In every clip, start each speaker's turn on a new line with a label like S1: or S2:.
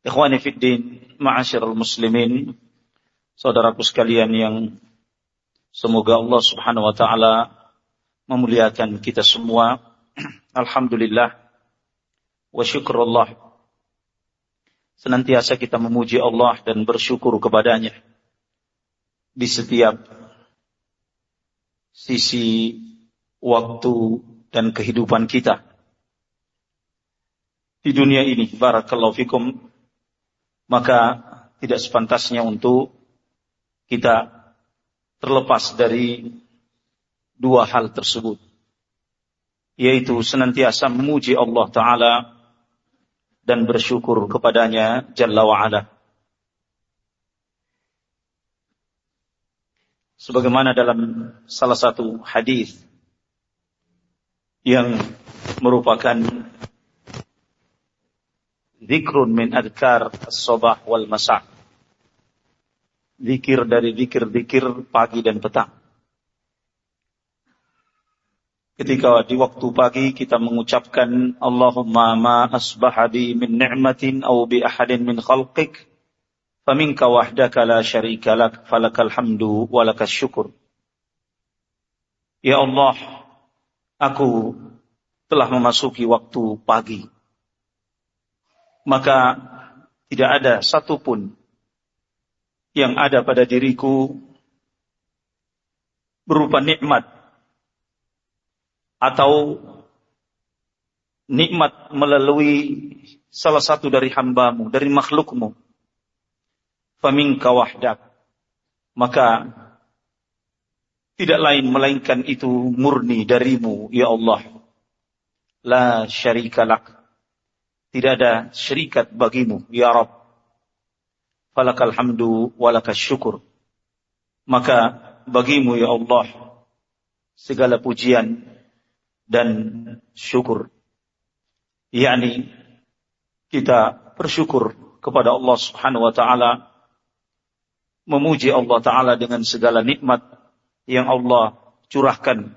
S1: Ikhwani Fiddin, ma'asyiral muslimin, saudaraku sekalian yang semoga Allah subhanahu wa ta'ala memuliakan kita semua. Alhamdulillah wa syukurullah. Senantiasa kita memuji Allah dan bersyukur kepadanya di setiap sisi waktu dan kehidupan kita. Di dunia ini, barakallahu fikum, maka tidak sepantasnya untuk kita terlepas dari dua hal tersebut. Yaitu senantiasa memuji Allah taala dan bersyukur kepadanya jalla wa ala sebagaimana dalam salah satu hadis yang merupakan zikrun min adkar as-sabah wal masa. Zikir dari zikir-zikir pagi dan petang. Ketika di waktu pagi kita mengucapkan Allahumma ma asbaha bi min ni'matin aw bi ahadin min khalqik faminka wahdaka la syarika lak falakal hamdu wa lakas syukur. Ya Allah, aku telah memasuki waktu pagi maka tidak ada satupun yang ada pada diriku berupa nikmat atau nikmat melalui salah satu dari hambamu, dari makhlukmu. Faminka wahdak. Maka tidak lain melainkan itu murni darimu, ya Allah. La syarika lak tidak ada syirikat bagimu, ya Rabb. Falakal hamdu walakas syukur. Maka bagimu, ya Allah, segala pujian dan syukur. yakni kita bersyukur kepada Allah Subhanahu wa taala memuji Allah taala dengan segala nikmat yang Allah curahkan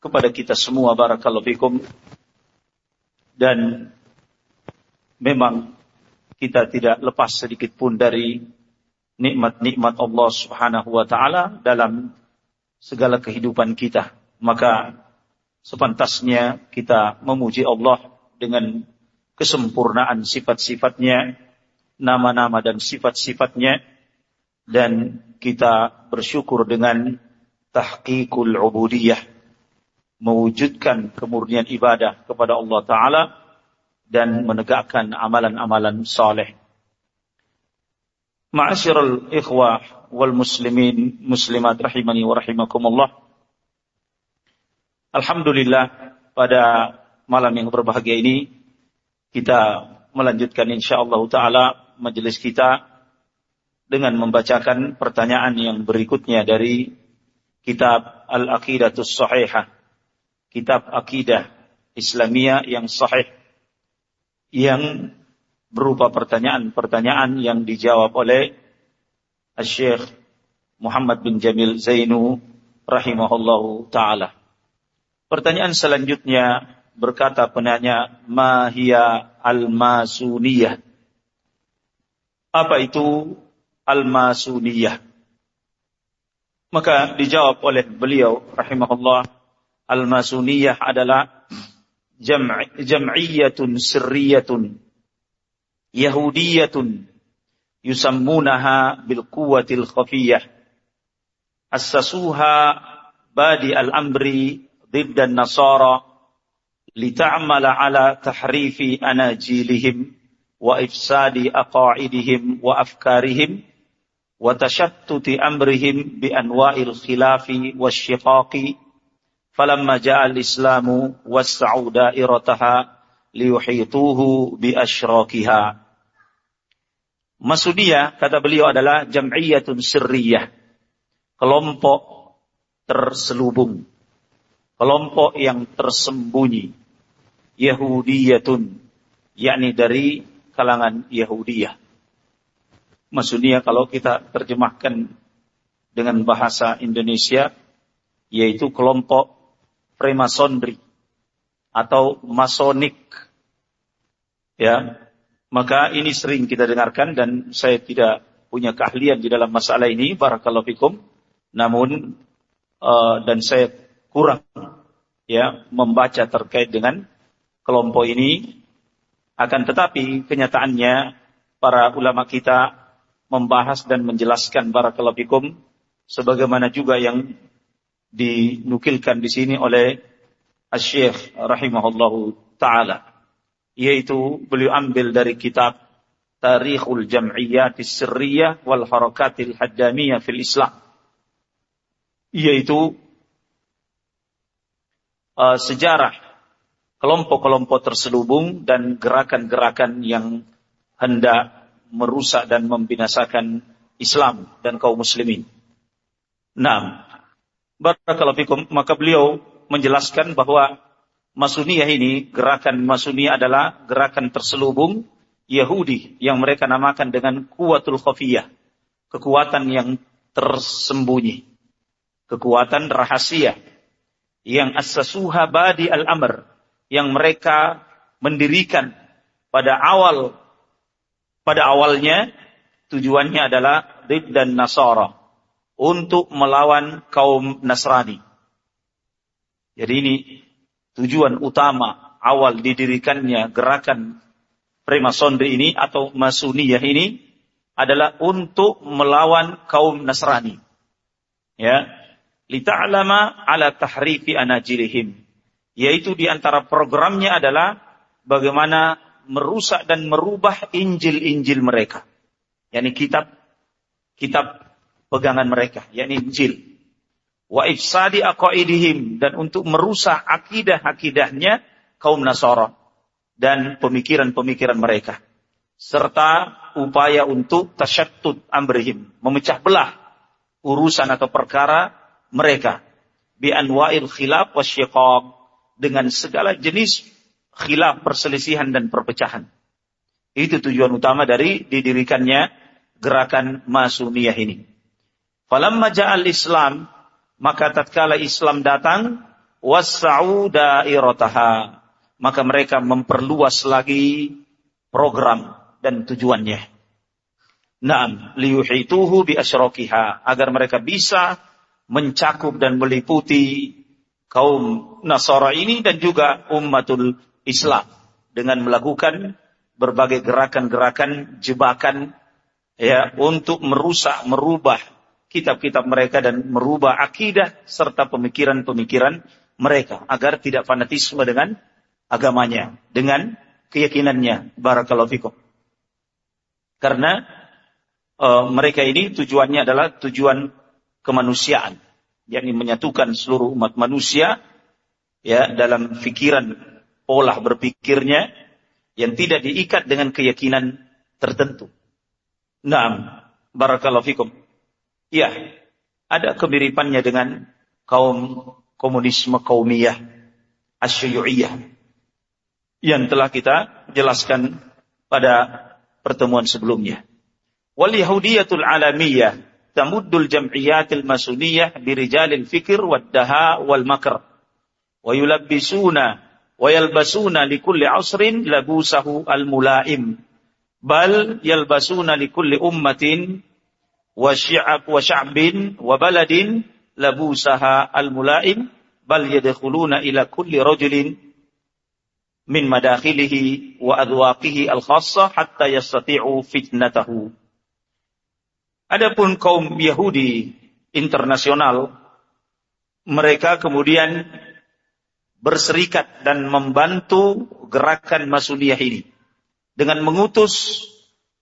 S1: kepada kita semua barakallahu fikum dan memang kita tidak lepas sedikit pun dari nikmat-nikmat Allah Subhanahu wa taala dalam segala kehidupan kita. Maka sepantasnya kita memuji Allah dengan kesempurnaan sifat-sifatnya, nama-nama dan sifat-sifatnya dan kita bersyukur dengan tahqiqul ubudiyah mewujudkan kemurnian ibadah kepada Allah taala dan menegakkan amalan-amalan saleh. Ma'asyiral ikhwah wal muslimin muslimat rahimani wa rahimakumullah. Alhamdulillah pada malam yang berbahagia ini kita melanjutkan insyaallah taala majelis kita dengan membacakan pertanyaan yang berikutnya dari kitab Al-Aqidatus Sahihah. Kitab akidah Islamiyah yang sahih yang berupa pertanyaan-pertanyaan yang dijawab oleh Syekh Muhammad bin Jamil Zainu rahimahullahu taala. Pertanyaan selanjutnya berkata penanya, "Mahia al-masuniyah?" Apa itu al-masuniyah? Maka dijawab oleh beliau rahimahullah, al-masuniyah adalah جمع جمعية سرية يهودية يسمونها بالقوة الخفية. أسسوها بادئ الأمر ضد النصارى لتعمل على تحريف أناجيلهم وإفساد أقاعدهم وأفكارهم وتشتت أمرهم بأنواع الخلاف والشقاق falamma ja'al islamu was'au dairataha liyuhituhu bi asyrakiha Masudiyah kata beliau adalah jam'iyatun sirriyah. Kelompok terselubung. Kelompok yang tersembunyi. Yahudiyatun. Yakni dari kalangan Yahudiyah. Maksudnya kalau kita terjemahkan dengan bahasa Indonesia yaitu kelompok Freemasonry atau Masonik. Ya, maka ini sering kita dengarkan dan saya tidak punya keahlian di dalam masalah ini, barakallahu fikum. Namun uh, dan saya kurang ya membaca terkait dengan kelompok ini. Akan tetapi kenyataannya para ulama kita membahas dan menjelaskan barakallahu fikum sebagaimana juga yang dinukilkan di sini oleh Asy-Syaikh rahimahullahu taala yaitu beliau ambil dari kitab Tarikhul Jam'iyyat Sirriyah wal Harakatil Haddamiyah fil Islam yaitu uh, sejarah kelompok-kelompok terselubung dan gerakan-gerakan yang hendak merusak dan membinasakan Islam dan kaum muslimin. Nah, barakallahu fikum, maka beliau menjelaskan bahwa Masuniyah ini, gerakan Masuniyah adalah gerakan terselubung Yahudi yang mereka namakan dengan kuatul khafiyah. Kekuatan yang tersembunyi. Kekuatan rahasia. Yang asasuha badi al-amr. Yang mereka mendirikan pada awal pada awalnya tujuannya adalah Dib dan Nasara untuk melawan kaum Nasrani. Jadi ini tujuan utama awal didirikannya gerakan Freemasonry ini atau Masuniyah ini adalah untuk melawan kaum Nasrani. Ya, lita'lama ala tahrifi anajilihim. Yaitu di antara programnya adalah bagaimana merusak dan merubah Injil-Injil mereka. yakni kitab kitab pegangan mereka, yakni Injil. Wa ifsadi aqaidihim dan untuk merusak akidah-akidahnya kaum Nasara dan pemikiran-pemikiran mereka. Serta upaya untuk tasyattut amrihim memecah belah urusan atau perkara mereka. Bi anwa'il khilaf wasyiqaq dengan segala jenis khilaf perselisihan dan perpecahan. Itu tujuan utama dari didirikannya gerakan Masuniyah ini falamma ja'al Islam maka tatkala Islam datang, wasa'u dairataha. Maka mereka memperluas lagi program dan tujuannya. Naam, liyuhituhu bi asyrakiha. Agar mereka bisa mencakup dan meliputi kaum Nasara ini dan juga umatul Islam. Dengan melakukan berbagai gerakan-gerakan jebakan ya untuk merusak, merubah kitab-kitab mereka dan merubah akidah serta pemikiran-pemikiran mereka agar tidak fanatisme dengan agamanya, dengan keyakinannya. Barakallahu fikum. Karena uh, mereka ini tujuannya adalah tujuan kemanusiaan, yakni menyatukan seluruh umat manusia ya dalam pikiran pola berpikirnya yang tidak diikat dengan keyakinan tertentu. Naam, barakallahu fikum. Ya, ada kemiripannya dengan kaum komunisme kaumiyah, asyuyu'iyah. Yang telah kita jelaskan pada pertemuan sebelumnya. Wal yahudiyatul alamiyah tamuddul jam'iyatil masuniyah birijalil fikir wad daha wal makr. Wa yulabbisuna wa yalbasuna likulli asrin labusahu al mulaim. Bal yalbasuna likulli ummatin wa syi'ab wa sya'bin wa baladin labusaha al-mulaim bal yadkhuluna ila kulli rajulin min madakhilihi wa adwaqihi al-khassa hatta yastati'u fitnatahu. Adapun kaum Yahudi internasional, mereka kemudian berserikat dan membantu gerakan Masudiyah ini dengan mengutus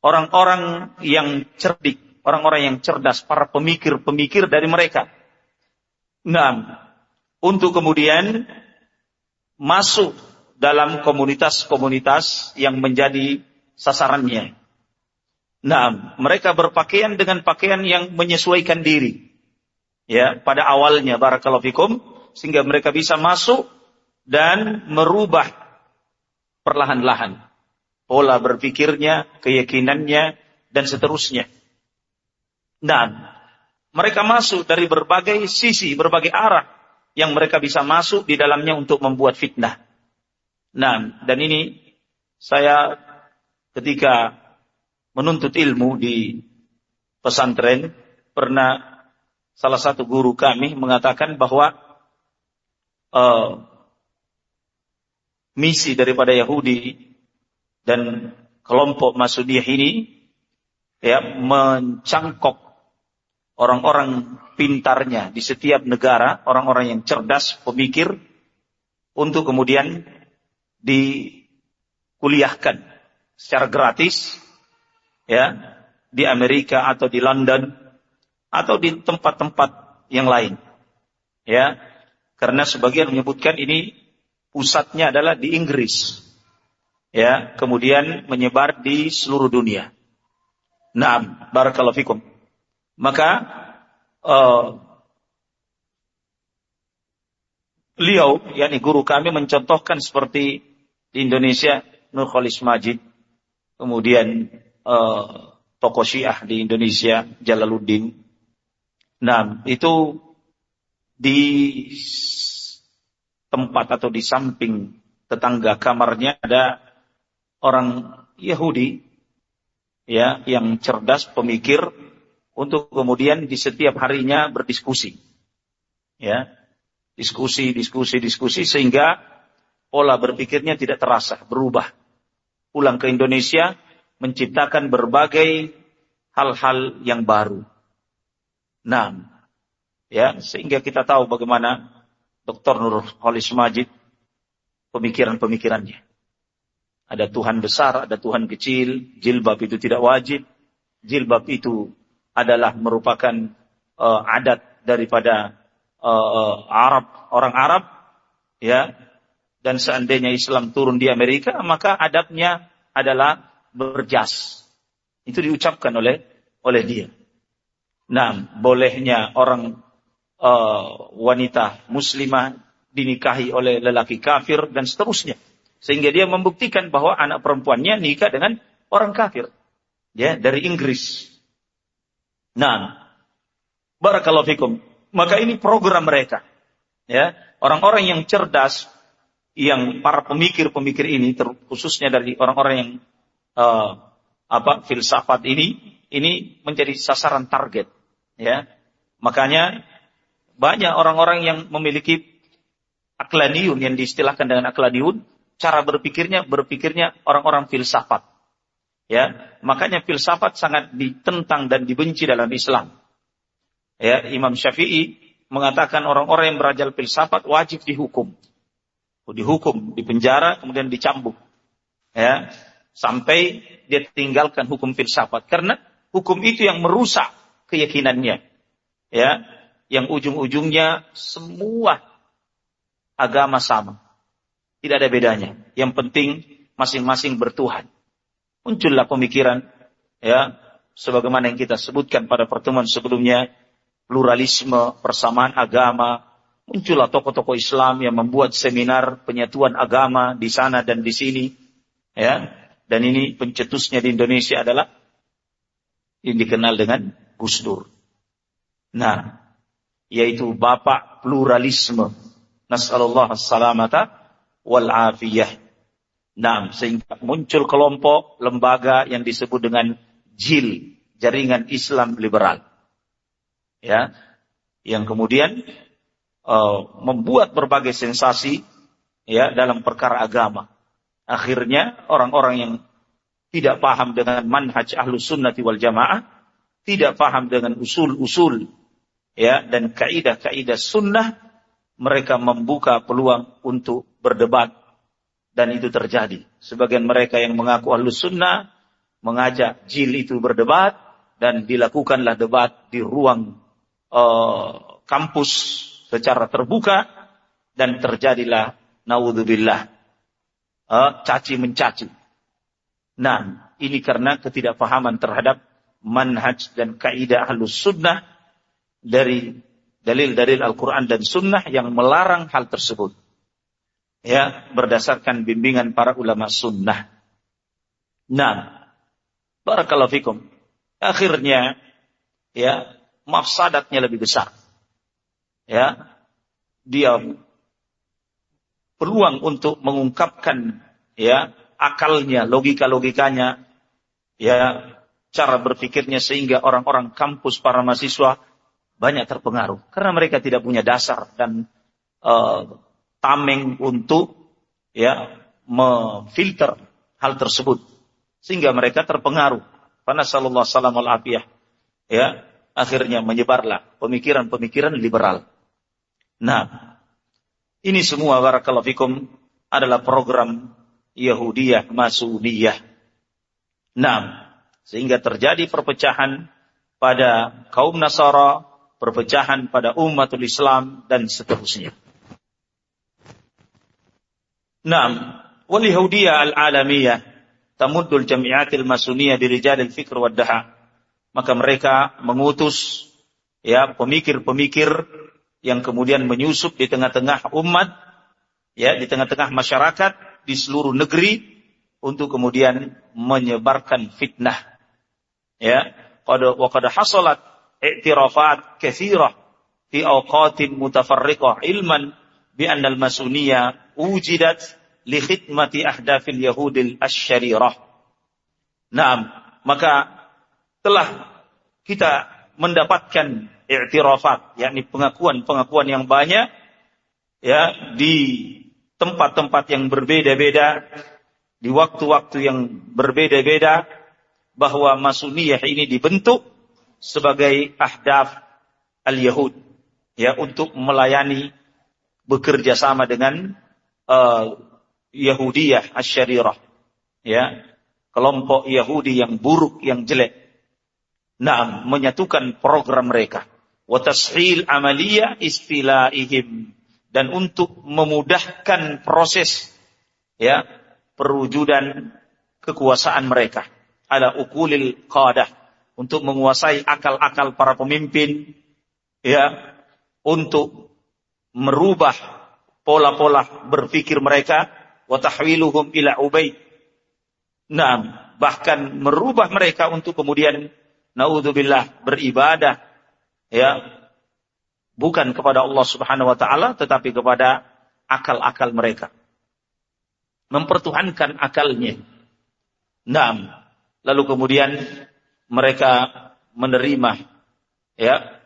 S1: orang-orang yang cerdik, orang-orang yang cerdas, para pemikir-pemikir dari mereka. Nah, untuk kemudian masuk dalam komunitas-komunitas yang menjadi sasarannya. Nah, mereka berpakaian dengan pakaian yang menyesuaikan diri. Ya, pada awalnya barakallahu sehingga mereka bisa masuk dan merubah perlahan-lahan pola berpikirnya, keyakinannya dan seterusnya. Nah, mereka masuk dari berbagai sisi, berbagai arah yang mereka bisa masuk di dalamnya untuk membuat fitnah. Nah, dan ini saya ketika menuntut ilmu di pesantren, pernah salah satu guru kami mengatakan bahwa uh, misi daripada Yahudi dan kelompok Masudiyah ini ya mencangkok orang-orang pintarnya di setiap negara, orang-orang yang cerdas, pemikir untuk kemudian dikuliahkan secara gratis ya di Amerika atau di London atau di tempat-tempat yang lain. Ya. Karena sebagian menyebutkan ini pusatnya adalah di Inggris. Ya, kemudian menyebar di seluruh dunia. Naam, barakallahu fikum. Maka uh, beliau, yakni guru kami mencontohkan seperti di Indonesia Nur Khalis Majid, kemudian uh, tokoh Syiah di Indonesia, Jalaluddin. Nah, itu di tempat atau di samping tetangga kamarnya ada orang Yahudi ya yang cerdas pemikir untuk kemudian di setiap harinya berdiskusi ya diskusi diskusi diskusi sehingga pola berpikirnya tidak terasa berubah pulang ke Indonesia menciptakan berbagai hal-hal yang baru. Nah, ya, sehingga kita tahu bagaimana Dr. Nur Holis Majid pemikiran-pemikirannya. Ada Tuhan besar, ada Tuhan kecil, jilbab itu tidak wajib. Jilbab itu adalah merupakan uh, adat daripada uh, Arab, orang Arab, ya. Dan seandainya Islam turun di Amerika, maka adabnya adalah berjas. Itu diucapkan oleh oleh dia. Nah, bolehnya orang uh, wanita muslimah dinikahi oleh lelaki kafir dan seterusnya. Sehingga dia membuktikan bahwa anak perempuannya nikah dengan orang kafir. Ya, dari Inggris. Nah, barakallahu fikum. Maka ini program mereka. Ya, orang-orang yang cerdas yang para pemikir-pemikir ini khususnya dari orang-orang yang uh, apa filsafat ini ini menjadi sasaran target ya makanya banyak orang-orang yang memiliki aklaniun yang diistilahkan dengan aklaniun cara berpikirnya berpikirnya orang-orang filsafat ya makanya filsafat sangat ditentang dan dibenci dalam Islam. Ya Imam Syafi'i mengatakan orang-orang yang berajal filsafat wajib dihukum. Dihukum dipenjara kemudian dicambuk. Ya sampai dia tinggalkan hukum filsafat. Karena hukum itu yang merusak keyakinannya. Ya yang ujung-ujungnya semua agama sama. Tidak ada bedanya. Yang penting masing-masing bertuhan muncullah pemikiran ya sebagaimana yang kita sebutkan pada pertemuan sebelumnya pluralisme persamaan agama muncullah tokoh-tokoh Islam yang membuat seminar penyatuan agama di sana dan di sini ya dan ini pencetusnya di Indonesia adalah yang dikenal dengan Gus Dur. Nah, yaitu bapak pluralisme. Nasallallahu salamata wal afiyah. Nah, sehingga muncul kelompok lembaga yang disebut dengan JIL, Jaringan Islam Liberal. Ya, yang kemudian uh, membuat berbagai sensasi ya dalam perkara agama. Akhirnya orang-orang yang tidak paham dengan manhaj ahlu sunnati wal jamaah, tidak paham dengan usul-usul ya dan kaidah-kaidah sunnah, mereka membuka peluang untuk berdebat dan itu terjadi. Sebagian mereka yang mengaku ahlus sunnah mengajak jil itu berdebat dan dilakukanlah debat di ruang uh, kampus secara terbuka dan terjadilah naudzubillah uh, caci mencaci. Nah, ini karena ketidakpahaman terhadap manhaj dan kaidah halus sunnah dari dalil-dalil Al-Quran dan sunnah yang melarang hal tersebut. Ya, berdasarkan bimbingan para ulama sunnah. Nah, barakallahu fikum. Akhirnya, ya, mafsadatnya lebih besar. Ya, dia peluang untuk mengungkapkan ya akalnya, logika-logikanya, ya cara berpikirnya sehingga orang-orang kampus para mahasiswa banyak terpengaruh karena mereka tidak punya dasar dan uh, tameng untuk ya memfilter hal tersebut sehingga mereka terpengaruh. Karena sallallahu salam al ya akhirnya menyebarlah pemikiran-pemikiran liberal. Nah, ini semua barakallahu fikum adalah program Yahudiyah Masudiyah. Nah, sehingga terjadi perpecahan pada kaum Nasara, perpecahan pada umatul Islam dan seterusnya. Al-alamiyah tamuddul jami'atil masuniyah di rijalil fikr wad daha. Maka mereka mengutus ya pemikir-pemikir yang kemudian menyusup di tengah-tengah umat, ya di tengah-tengah masyarakat di seluruh negeri untuk kemudian menyebarkan fitnah. Ya, qad wa qad hasalat i'tirafat katsirah fi awqatin mutafarriqah ilman bi anna al-masuniyah wujidat li khidmati ahdafil yahudil asyarirah. Naam, maka telah kita mendapatkan i'tirafat, yakni pengakuan-pengakuan yang banyak ya di tempat-tempat yang berbeda-beda, di waktu-waktu yang berbeda-beda, bahwa Masuniyah ini dibentuk sebagai ahdaf al-Yahud, ya untuk melayani bekerja sama dengan uh, Yahudiyah asyarirah, ya. Kelompok Yahudi yang buruk, yang jelek. Nah, menyatukan program mereka. Watashil amaliyah istilaihim. Dan untuk memudahkan proses ya perwujudan kekuasaan mereka. Ala ukulil qadah. Untuk menguasai akal-akal para pemimpin ya untuk merubah pola-pola berpikir mereka wa tahwiluhum ila ubay nah bahkan merubah mereka untuk kemudian naudzubillah beribadah ya bukan kepada Allah Subhanahu wa taala tetapi kepada akal-akal mereka. Mempertuhankan akalnya. Naam. Lalu kemudian mereka menerima ya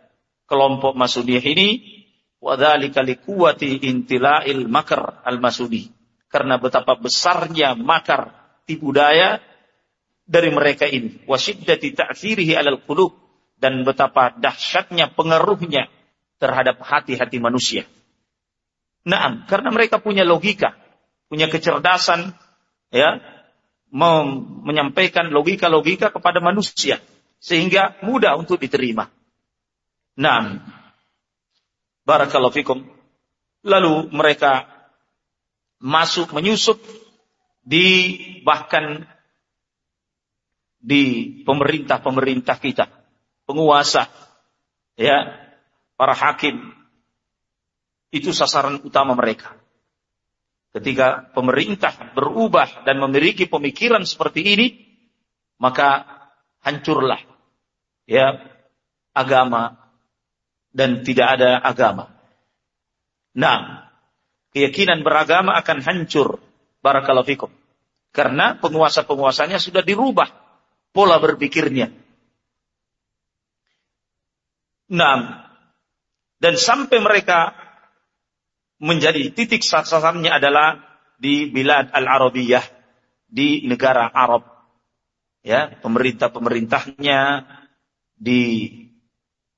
S1: kelompok Masudiyah ini wadzalika liquwati intila'il makar al-masudi. Karena betapa besarnya makar tipu daya dari mereka ini. Wasyiddati ta'thirihi alal qulub dan betapa dahsyatnya pengaruhnya terhadap hati-hati manusia. Nah, karena mereka punya logika, punya kecerdasan, ya, menyampaikan logika-logika kepada manusia sehingga mudah untuk diterima. Nah, barakallahu fikum. Lalu mereka masuk menyusup di bahkan di pemerintah-pemerintah kita, penguasa, ya, para hakim itu sasaran utama mereka. Ketika pemerintah berubah dan memiliki pemikiran seperti ini, maka hancurlah ya agama dan tidak ada agama. Nah, keyakinan beragama akan hancur barakallahu fikum. Karena penguasa-penguasanya sudah dirubah pola berpikirnya. Nah, dan sampai mereka menjadi titik sasarannya adalah di Bilad Al-Arabiyah, di negara Arab. Ya, pemerintah-pemerintahnya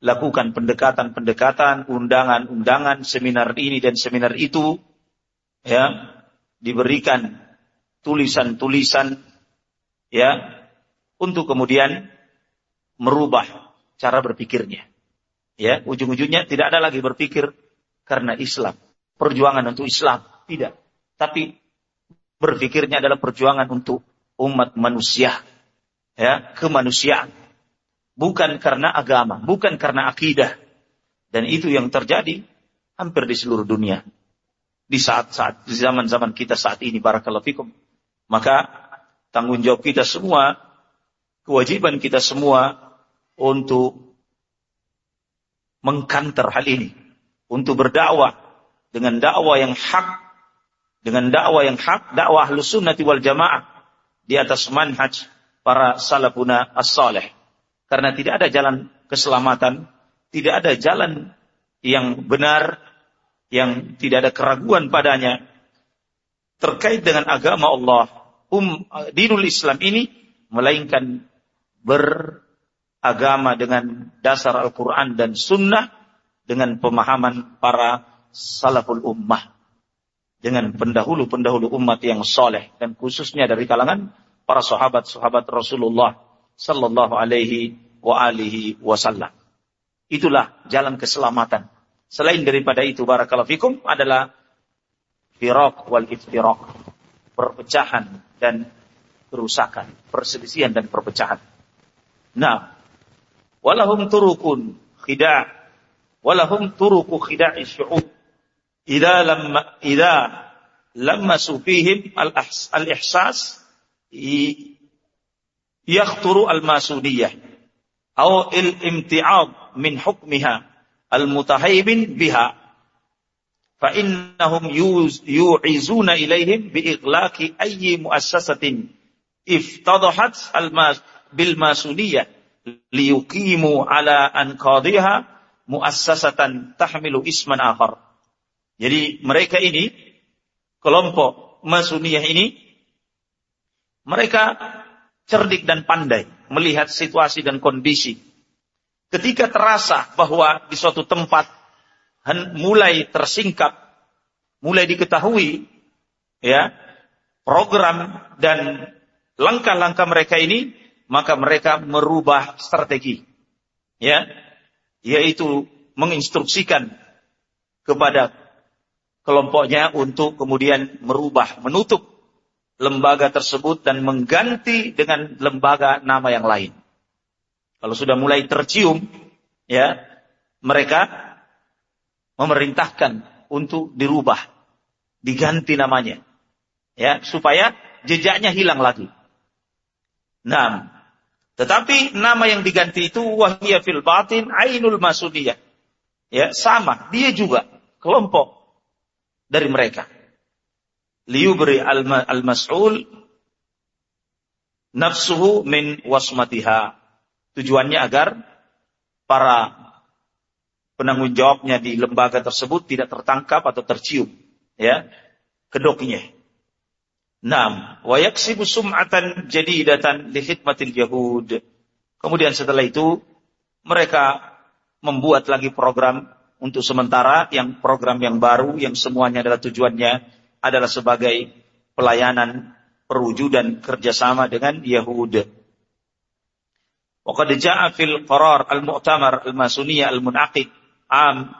S1: dilakukan pendekatan-pendekatan, undangan-undangan, seminar ini dan seminar itu, ya, diberikan tulisan-tulisan, ya, untuk kemudian merubah cara berpikirnya. Ya, ujung-ujungnya tidak ada lagi berpikir karena Islam, perjuangan untuk Islam, tidak. Tapi berpikirnya adalah perjuangan untuk umat manusia, ya, kemanusiaan. Bukan karena agama, bukan karena akidah. Dan itu yang terjadi hampir di seluruh dunia. Di saat-saat, di zaman-zaman kita saat ini, barakallahu fikum. Maka tanggung jawab kita semua, kewajiban kita semua untuk mengkanter hal ini. Untuk berdakwah dengan dakwah yang hak, dengan dakwah yang hak, dakwah ahlus sunnati wal jamaah di atas manhaj para salafuna as-salih. Karena tidak ada jalan keselamatan, tidak ada jalan yang benar, yang tidak ada keraguan padanya terkait dengan agama Allah, um, dinul Islam ini, melainkan beragama dengan dasar Al-Quran dan Sunnah, dengan pemahaman para salaful ummah dengan pendahulu-pendahulu umat yang soleh dan khususnya dari kalangan para sahabat-sahabat Rasulullah sallallahu alaihi wa alihi wasallam. Itulah jalan keselamatan. Selain daripada itu barakallahu fikum adalah firaq wal iftiraq. Perpecahan dan kerusakan, perselisihan dan perpecahan. Nah, walahum turukun khida' walahum turuku khida'i syu'ub idza lamma idza lammasu fihim al-ihsas يخطر الماسونية أو الامتعاض من حكمها المتهيب بها. فإنهم يوعزون إليهم بإغلاق أي مؤسسة افتضحت بالماسونية ليقيموا على أنقاضها مؤسسة تحمل اسما آخر. Jadi mereka ini kelompok Masuniyah ini mereka cerdik dan pandai melihat situasi dan kondisi. Ketika terasa bahwa di suatu tempat mulai tersingkap, mulai diketahui, ya, program dan langkah-langkah mereka ini, maka mereka merubah strategi, ya, yaitu menginstruksikan kepada kelompoknya untuk kemudian merubah, menutup lembaga tersebut dan mengganti dengan lembaga nama yang lain. Kalau sudah mulai tercium, ya, mereka memerintahkan untuk dirubah, diganti namanya. Ya, supaya jejaknya hilang lagi. Nah, tetapi nama yang diganti itu wahiyya fil batin ainul masudiyah. Ya, sama, dia juga kelompok dari mereka. Liubri al-mas'ul nafsuhu min wasmatiha. Tujuannya agar para penanggung jawabnya di lembaga tersebut tidak tertangkap atau tercium ya kedoknya. Nam, wa yaksibu sum'atan jadidatan li khidmatil yahud. Kemudian setelah itu mereka membuat lagi program untuk sementara yang program yang baru yang semuanya adalah tujuannya adalah sebagai pelayanan perwujudan kerjasama dengan Yahudi. Waqad ja'a fil qarar al-mu'tamar al-masuniyah al-munaqid am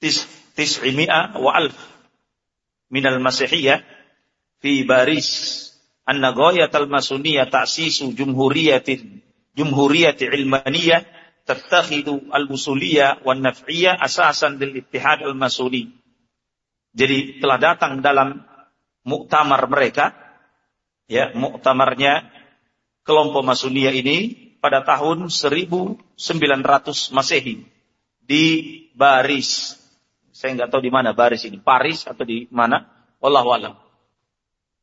S1: tis tis'imi'a wa alf min al-masihiyah fi Baris anna ghayat al-masuniyah ta'sisu jumhuriyatin jumhuriyati ilmaniyah tattakhidu al-usuliyah wan naf'iyah asasan lil ittihad al-masuli. Jadi telah datang dalam muktamar mereka ya, muktamarnya kelompok Masuniyah ini pada tahun 1900 Masehi di Baris. Saya nggak tahu di mana Baris ini, Paris atau di mana? Wallahu alam.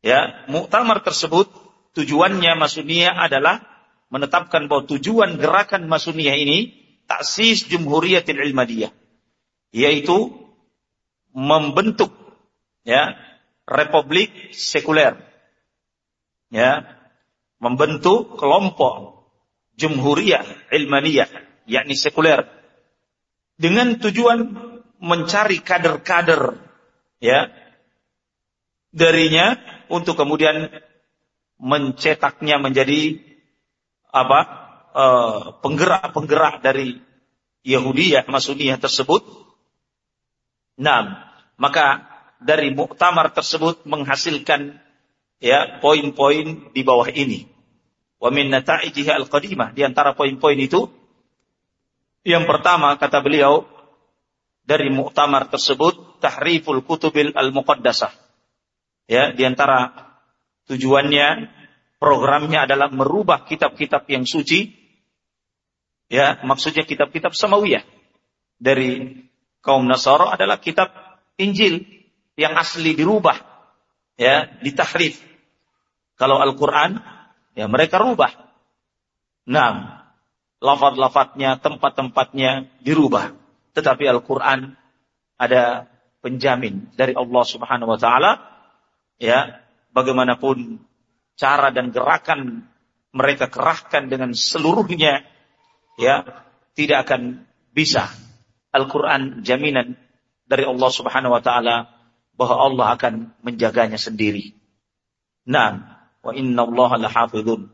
S1: Ya, muktamar tersebut tujuannya Masuniyah adalah menetapkan bahwa tujuan gerakan Masuniyah ini taksis Jumhuriyatil Ilmadiyah yaitu membentuk ya republik sekuler ya membentuk kelompok jumhuriyah ilmaniyah, yakni sekuler. Dengan tujuan mencari kader-kader ya darinya untuk kemudian mencetaknya menjadi apa eh, penggerak-penggerak dari Yahudiyah Masudiyah tersebut. Nah, maka dari muktamar tersebut menghasilkan ya poin-poin di bawah ini. Wa min nata'ijiha al-qadimah. Di antara poin-poin itu yang pertama kata beliau dari muktamar tersebut tahriful kutubil al-muqaddasah. Ya, di antara tujuannya programnya adalah merubah kitab-kitab yang suci. Ya, maksudnya kitab-kitab samawiyah dari kaum Nasara adalah kitab Injil yang asli dirubah, ya, ditahrif. Kalau Al-Quran, ya mereka rubah. Nah, lafad-lafadnya, tempat-tempatnya dirubah. Tetapi Al-Quran ada penjamin dari Allah Subhanahu Wa Taala, ya, bagaimanapun cara dan gerakan mereka kerahkan dengan seluruhnya, ya, tidak akan bisa. Al-Quran jaminan dari Allah Subhanahu wa taala bahwa Allah akan menjaganya sendiri. Nah, wa inna Allah lahafidun.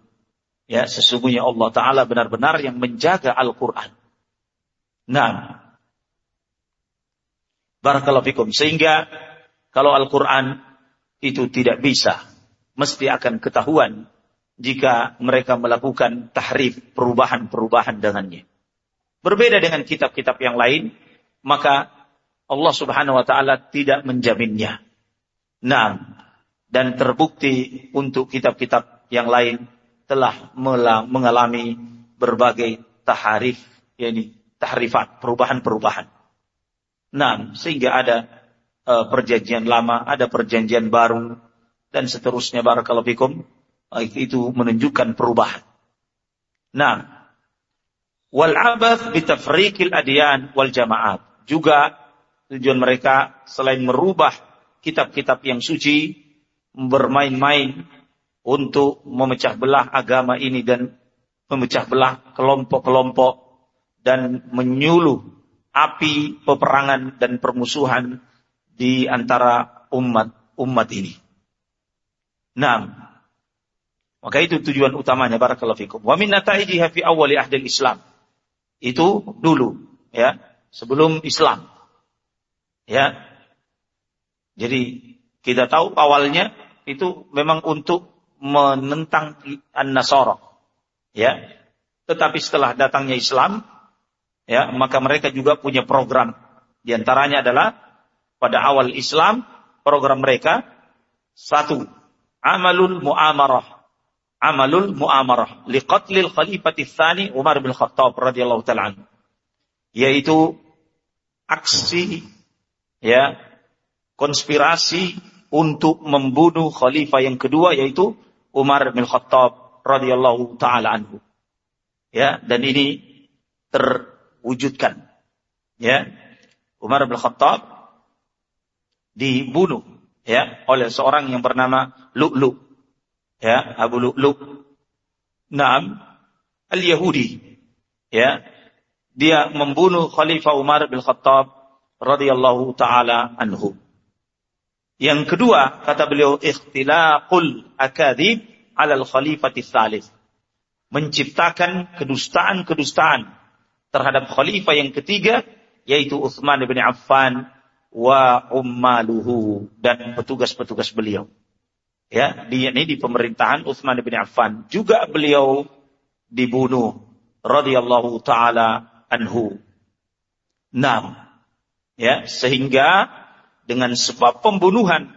S1: Ya, sesungguhnya Allah taala benar-benar yang menjaga Al-Qur'an. Nah, Barakallahu fikum. Sehingga kalau Al-Quran itu tidak bisa, mesti akan ketahuan jika mereka melakukan tahrif, perubahan-perubahan dengannya. Berbeda dengan kitab-kitab yang lain, maka Allah Subhanahu wa taala tidak menjaminnya. Nah, dan terbukti untuk kitab-kitab yang lain telah mengalami berbagai taharif, yakni tahrifat, perubahan-perubahan. Nah, sehingga ada uh, perjanjian lama, ada perjanjian baru, dan seterusnya barakallahu fikum, itu menunjukkan perubahan. Nah, wal abath bitafriqil adyan wal jamaat. Juga Tujuan mereka selain merubah kitab-kitab yang suci, bermain-main untuk memecah belah agama ini dan memecah belah kelompok-kelompok dan menyuluh api peperangan dan permusuhan di antara umat-umat ini. Nah, maka itu tujuan utamanya barakallahu fikum. Wa min nata'ijiha fi awwali ahdi Islam. Itu dulu ya, sebelum Islam. Ya. Jadi kita tahu awalnya itu memang untuk menentang An-Nasara. Ya. Tetapi setelah datangnya Islam, ya, maka mereka juga punya program. Di antaranya adalah pada awal Islam, program mereka satu, amalul muamarah. Amalul muamarah liqatlil khalifati tsani Umar bin Khattab radhiyallahu taala Yaitu aksi ya konspirasi untuk membunuh khalifah yang kedua yaitu Umar bin Khattab radhiyallahu taala anhu. Ya, dan ini terwujudkan. Ya. Umar bin Khattab dibunuh ya oleh seorang yang bernama Lu'lu. Ya, Abu Lu'lu. Naam, al-Yahudi. Ya. Dia membunuh Khalifah Umar bin Khattab radhiyallahu taala anhu. Yang kedua, kata beliau, ikhtilaqul akadib alal khalifati thalith. Menciptakan kedustaan-kedustaan terhadap khalifah yang ketiga, yaitu Uthman bin Affan wa ummaluhu dan petugas-petugas beliau. Ya, di ini di pemerintahan Uthman bin Affan juga beliau dibunuh radhiyallahu taala anhu. Nah, Ya, sehingga dengan sebab pembunuhan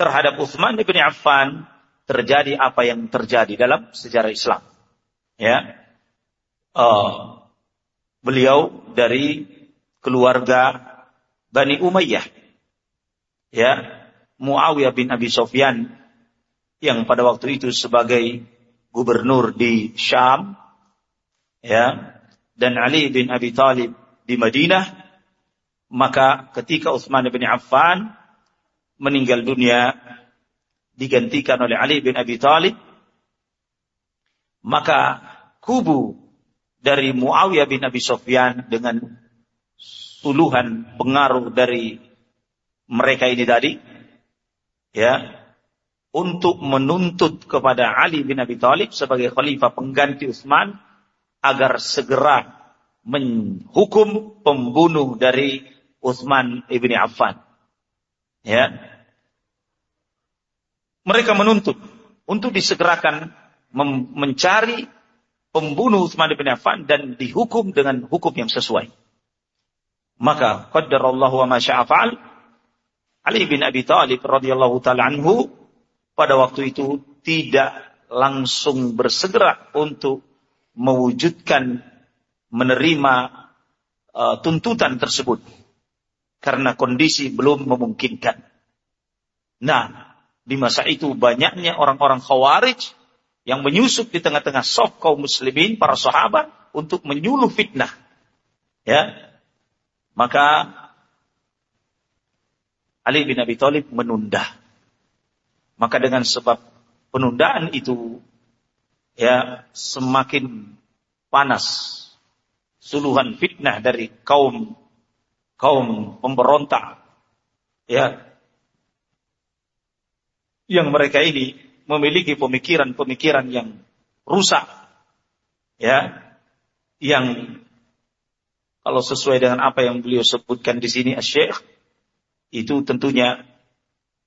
S1: terhadap Uthman bin Affan terjadi apa yang terjadi dalam sejarah Islam. Ya, uh, beliau dari keluarga Bani Umayyah. Ya, Muawiyah bin Abi Sofyan yang pada waktu itu sebagai gubernur di Syam, ya, dan Ali bin Abi Talib di Madinah maka ketika Utsman bin Affan meninggal dunia digantikan oleh Ali bin Abi Thalib, maka kubu dari Muawiyah bin Abi Sufyan dengan suluhan pengaruh dari mereka ini tadi ya untuk menuntut kepada Ali bin Abi Thalib sebagai khalifah pengganti Utsman agar segera menghukum pembunuh dari Utsman ibni Affan. Ya. Mereka menuntut untuk disegerakan mencari pembunuh Utsman ibni Affan dan dihukum dengan hukum yang sesuai. Maka qaddarallahu wa ma sya'afal Ali bin Abi Thalib radhiyallahu taala anhu pada waktu itu tidak langsung bersegera untuk mewujudkan menerima uh, tuntutan tersebut karena kondisi belum memungkinkan. Nah, di masa itu banyaknya orang-orang khawarij yang menyusup di tengah-tengah sok kaum muslimin, para sahabat untuk menyuluh fitnah. Ya. Maka Ali bin Abi Thalib menunda maka dengan sebab penundaan itu ya semakin panas suluhan fitnah dari kaum kaum pemberontak ya yang mereka ini memiliki pemikiran-pemikiran yang rusak ya yang kalau sesuai dengan apa yang beliau sebutkan di sini Syekh itu tentunya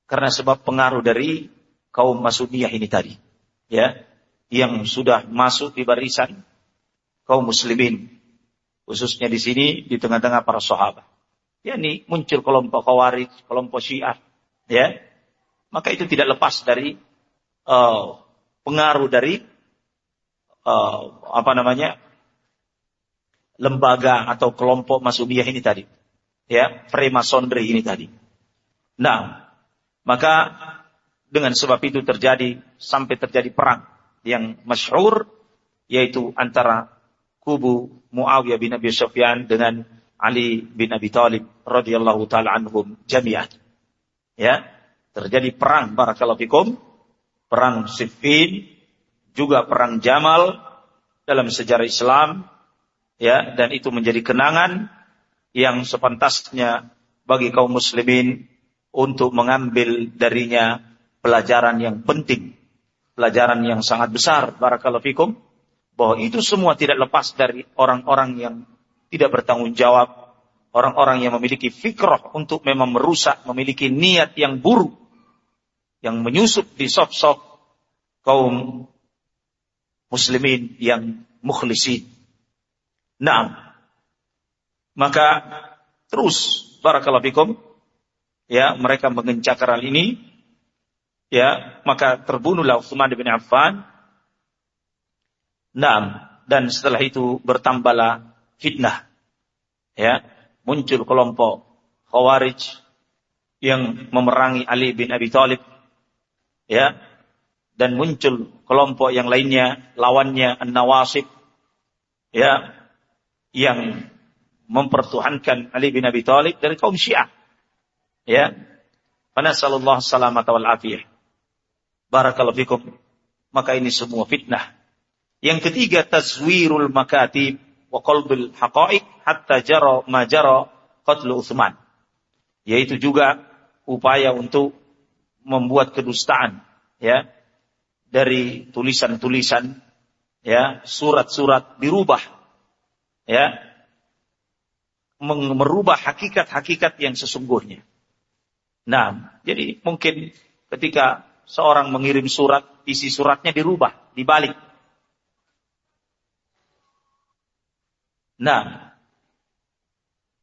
S1: karena sebab pengaruh dari kaum Masudiyah ini tadi. Ya, yang sudah masuk di barisan kaum muslimin. Khususnya di sini di tengah-tengah para sahabat. Ya, ini muncul kelompok Khawarij, kelompok Syiah, ya. Maka itu tidak lepas dari uh, pengaruh dari uh, apa namanya? lembaga atau kelompok Masudiyah ini tadi. Ya, Freemasonry ini tadi. Nah, maka dengan sebab itu terjadi sampai terjadi perang yang masyhur yaitu antara kubu Muawiyah bin Abi Sufyan dengan Ali bin Abi Thalib radhiyallahu taala anhum jami'an. Ya, terjadi perang barakallahu fikum, perang Siffin, juga perang Jamal dalam sejarah Islam ya dan itu menjadi kenangan yang sepantasnya bagi kaum muslimin untuk mengambil darinya pelajaran yang penting, pelajaran yang sangat besar, barakallahu fikum, bahwa itu semua tidak lepas dari orang-orang yang tidak bertanggung jawab, orang-orang yang memiliki fikrah untuk memang merusak, memiliki niat yang buruk, yang menyusup di sop-sop kaum muslimin yang mukhlisin. Nah, maka terus barakallahu fikum ya mereka mengencakar hal ini ya maka terbunuhlah Utsman bin Affan. Naam. Dan setelah itu bertambahlah fitnah ya muncul kelompok Khawarij yang memerangi Ali bin Abi Thalib ya dan muncul kelompok yang lainnya lawannya An-Nawasib ya yang mempertuhankan Ali bin Abi Thalib dari kaum Syiah Ya. Panasallallahu salamata wal afiyah. Barakallahu fikum. Maka ini semua fitnah. Yang ketiga tazwirul makatib wa qalbil haqa'iq hatta jara ma jara qatlu Utsman. Yaitu juga upaya untuk membuat kedustaan ya dari tulisan-tulisan ya surat-surat dirubah ya merubah hakikat-hakikat yang sesungguhnya Nah, jadi mungkin ketika seorang mengirim surat, isi suratnya dirubah, dibalik. Nah,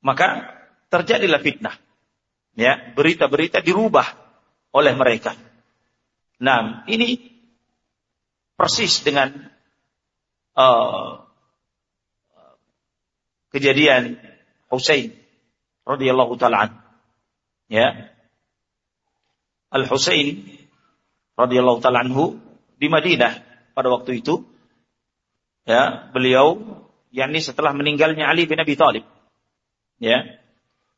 S1: maka terjadilah fitnah. Ya, berita-berita dirubah oleh mereka. Nah, ini persis dengan uh, kejadian Husain radhiyallahu taala Ya, Al-Husain radhiyallahu taala anhu di Madinah pada waktu itu ya beliau yakni setelah meninggalnya Ali bin Abi Thalib ya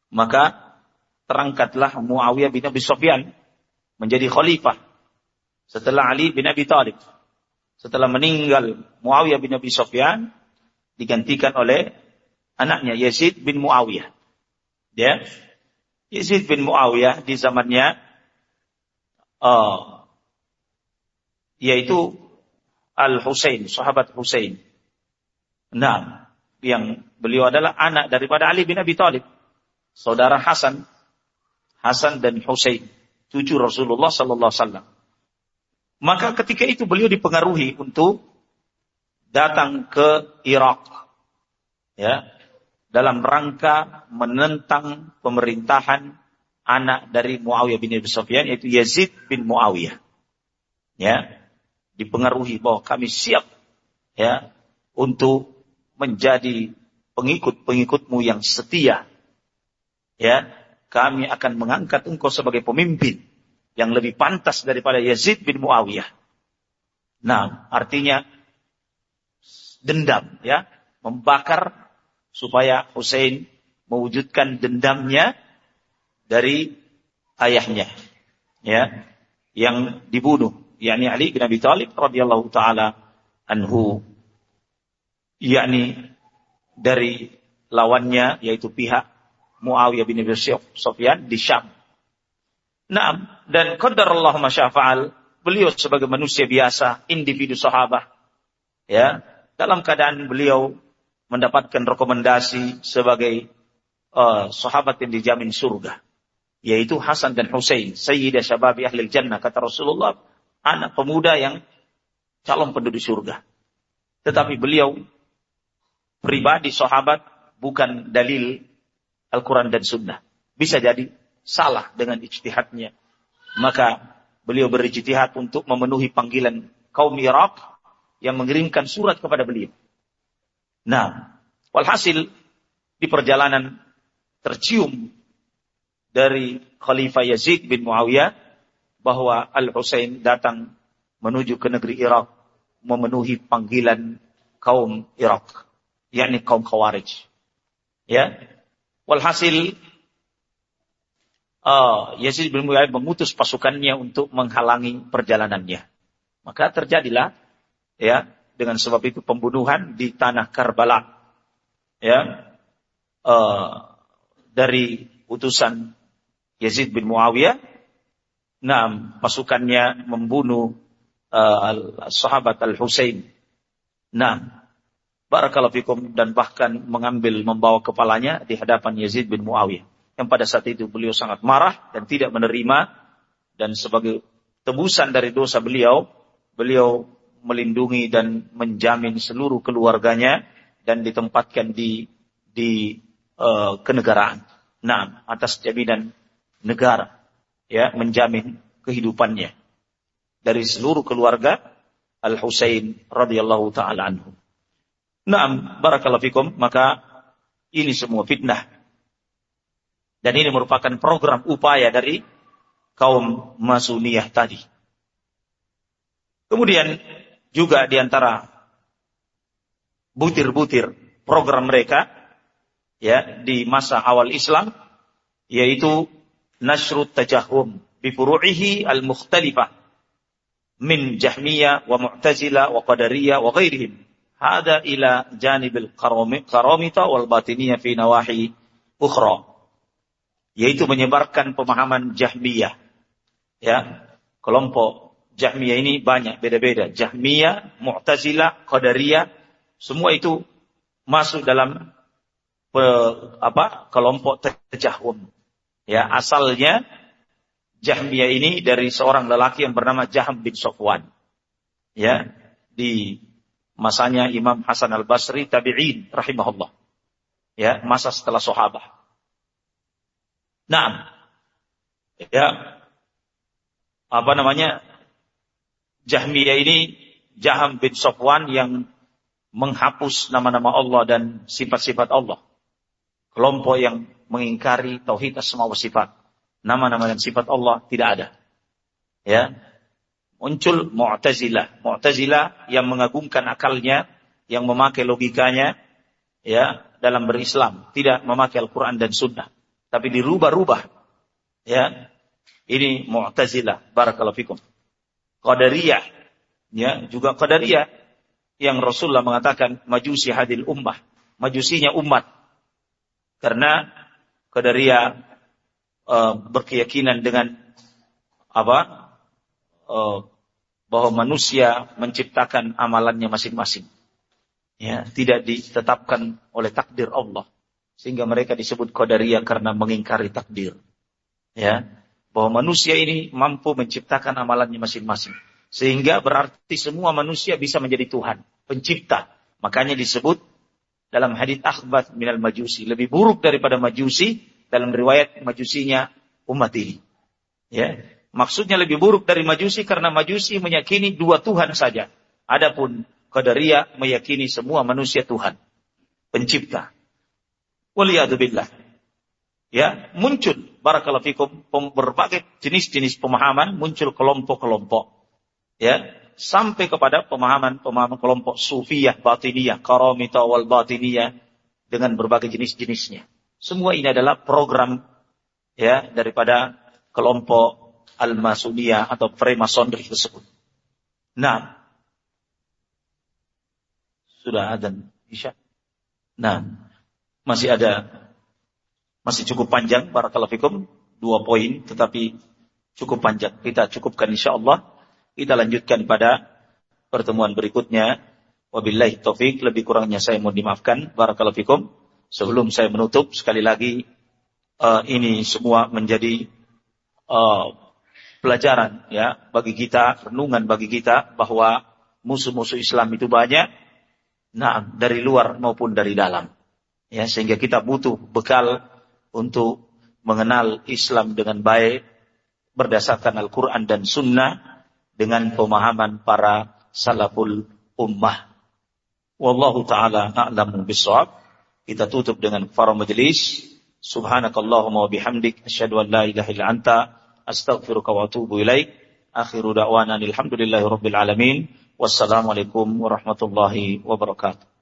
S1: maka terangkatlah Muawiyah bin Abi Sufyan menjadi khalifah setelah Ali bin Abi Thalib setelah meninggal Muawiyah bin Abi Sufyan digantikan oleh anaknya Yazid bin Muawiyah. Ya. Yazid bin Muawiyah di zamannya uh, yaitu Al-Husain, sahabat Husain. Nah, yang beliau adalah anak daripada Ali bin Abi Thalib, saudara Hasan, Hasan dan Husain, cucu Rasulullah sallallahu alaihi wasallam. Maka ketika itu beliau dipengaruhi untuk datang ke Irak. Ya, dalam rangka menentang pemerintahan anak dari Muawiyah bin Abi Sufyan yaitu Yazid bin Muawiyah. Ya, dipengaruhi bahwa kami siap ya untuk menjadi pengikut-pengikutmu yang setia. Ya, kami akan mengangkat engkau sebagai pemimpin yang lebih pantas daripada Yazid bin Muawiyah. Nah, artinya dendam ya, membakar supaya Hussein mewujudkan dendamnya dari ayahnya ya yang dibunuh yakni Ali bin Abi Thalib radhiyallahu taala anhu yakni dari lawannya yaitu pihak Muawiyah bin Abi Sufyan di Syam Naam, dan qadar Allah masyafa'al, beliau sebagai manusia biasa, individu sahabat, ya, dalam keadaan beliau mendapatkan rekomendasi sebagai uh, sahabat yang dijamin surga, yaitu Hasan dan Husain, sayyidah syababi ahli jannah, kata Rasulullah, anak pemuda yang calon penduduk surga. Tetapi beliau pribadi sahabat bukan dalil Al-Quran dan Sunnah. Bisa jadi salah dengan ijtihadnya. Maka beliau berijtihad untuk memenuhi panggilan kaum Irak yang mengirimkan surat kepada beliau. Nah, walhasil di perjalanan tercium dari Khalifah Yazid bin Muawiyah bahwa Al-Husain datang menuju ke negeri Irak memenuhi panggilan kaum Irak, yakni kaum Khawarij. Ya. Walhasil uh, Yazid bin Muawiyah mengutus pasukannya untuk menghalangi perjalanannya. Maka terjadilah ya dengan sebab itu pembunuhan di tanah Karbala. Ya. Uh, dari utusan Yazid bin Muawiyah, nah pasukannya membunuh uh, sahabat Al-Husain. Nah, barakallahu fikum dan bahkan mengambil membawa kepalanya di hadapan Yazid bin Muawiyah yang pada saat itu beliau sangat marah dan tidak menerima dan sebagai tebusan dari dosa beliau, beliau melindungi dan menjamin seluruh keluarganya dan ditempatkan di di uh, kenegaraan. Nah, atas jaminan negara ya menjamin kehidupannya dari seluruh keluarga Al Husain radhiyallahu taala anhu. Naam, barakallahu fikum, maka ini semua fitnah dan ini merupakan program upaya dari kaum Masuniyah tadi. Kemudian juga di antara butir-butir program mereka ya di masa awal Islam yaitu nasrut tajahum bi furu'ihi al-mukhtalifah min Jahmiyah wa Mu'tazilah wa Qadariyah wa ghairihim. Hada ila janibil karamita wal batiniyah fi nawahi ukhra yaitu menyebarkan pemahaman Jahmiyah. Ya, kelompok Jahmiyah ini banyak beda-beda. Jahmiyah, Mu'tazilah, Qadariyah, semua itu masuk dalam pe, apa? kelompok Tajahum. Ya, asalnya Jahmiyah ini dari seorang lelaki yang bernama Jaham bin Sofwan. Ya, di masanya Imam Hasan Al-Basri tabi'in rahimahullah. Ya, masa setelah sahabat. Nah, ya apa namanya Jahmiyah ini Jaham bin Sofwan yang menghapus nama-nama Allah dan sifat-sifat Allah. Kelompok yang mengingkari tauhid asma wa sifat. Nama-nama dan sifat Allah tidak ada. Ya. Muncul Mu'tazilah. Mu'tazilah yang mengagungkan akalnya, yang memakai logikanya ya dalam berislam, tidak memakai Al-Qur'an dan Sunnah tapi dirubah-rubah. Ya. Ini Mu'tazilah, barakallahu fikum. Qadariyah, Ya, juga Qadariyah yang Rasulullah mengatakan majusi hadil ummah, majusinya umat. Karena Qadariyah uh, berkeyakinan dengan apa? Uh, bahwa manusia menciptakan amalannya masing-masing. Ya, tidak ditetapkan oleh takdir Allah. Sehingga mereka disebut Qadariyah karena mengingkari takdir. Ya, bahwa manusia ini mampu menciptakan amalannya masing-masing. Sehingga berarti semua manusia bisa menjadi Tuhan, pencipta. Makanya disebut dalam hadits akhbat minal majusi. Lebih buruk daripada majusi dalam riwayat majusinya umat ini. Ya, Maksudnya lebih buruk dari majusi karena majusi meyakini dua Tuhan saja. Adapun Qadariyah meyakini semua manusia Tuhan. Pencipta. Waliyadzubillah. Ya, muncul barakallahu fikum berbagai jenis-jenis pemahaman, muncul kelompok-kelompok. Ya, sampai kepada pemahaman-pemahaman kelompok sufiyah, batiniyah, karamita wal batiniyah dengan berbagai jenis-jenisnya. Semua ini adalah program ya daripada kelompok al-masuniyah atau freemasonry tersebut. Nah, sudah ada Isya. Nah, masih ada masih cukup panjang barakallahu fikum dua poin tetapi cukup panjang. Kita cukupkan insya Allah. Kita lanjutkan pada pertemuan berikutnya. Wabillahi taufik lebih kurangnya saya mohon dimaafkan barakallahu fikum. Sebelum saya menutup sekali lagi uh, ini semua menjadi uh, pelajaran ya bagi kita, renungan bagi kita bahwa musuh-musuh Islam itu banyak, nah dari luar maupun dari dalam. Ya, sehingga kita butuh bekal untuk mengenal Islam dengan baik berdasarkan Al-Quran dan Sunnah dengan pemahaman para salaful ummah. Wallahu ta'ala a'lamu bisawab. Kita tutup dengan para majelis. Subhanakallahumma wa bihamdik. Asyadu an la ilaha illa anta astaghfiruka wa atubu ilaik. Akhiru da'wana alhamdulillahi rabbil alamin. Wassalamualaikum warahmatullahi wabarakatuh.